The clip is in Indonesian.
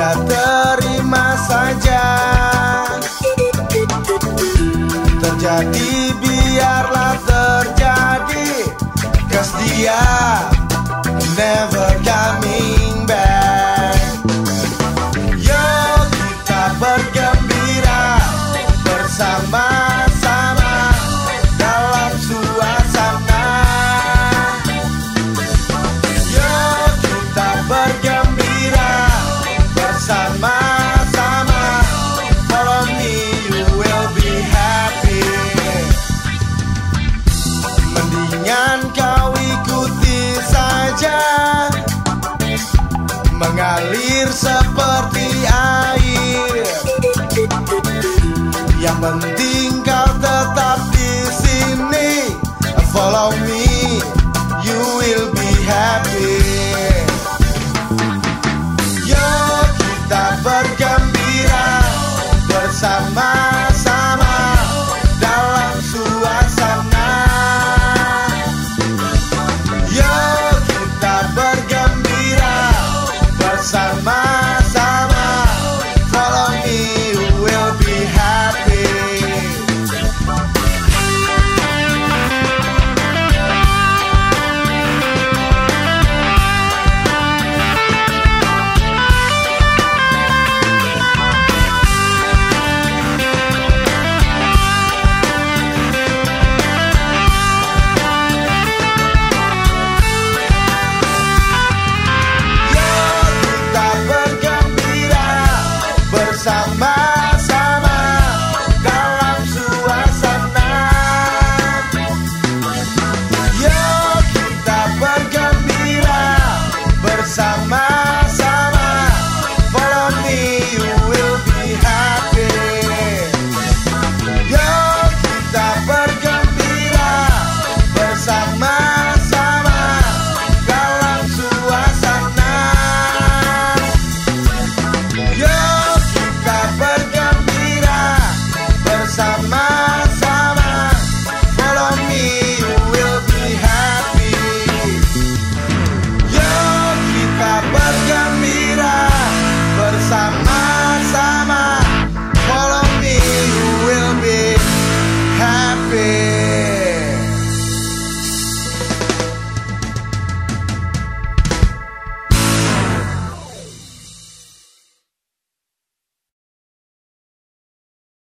sudah terima saja. Terjadi biarlah terjadi. Kas Mengalir seperti air. Yang penting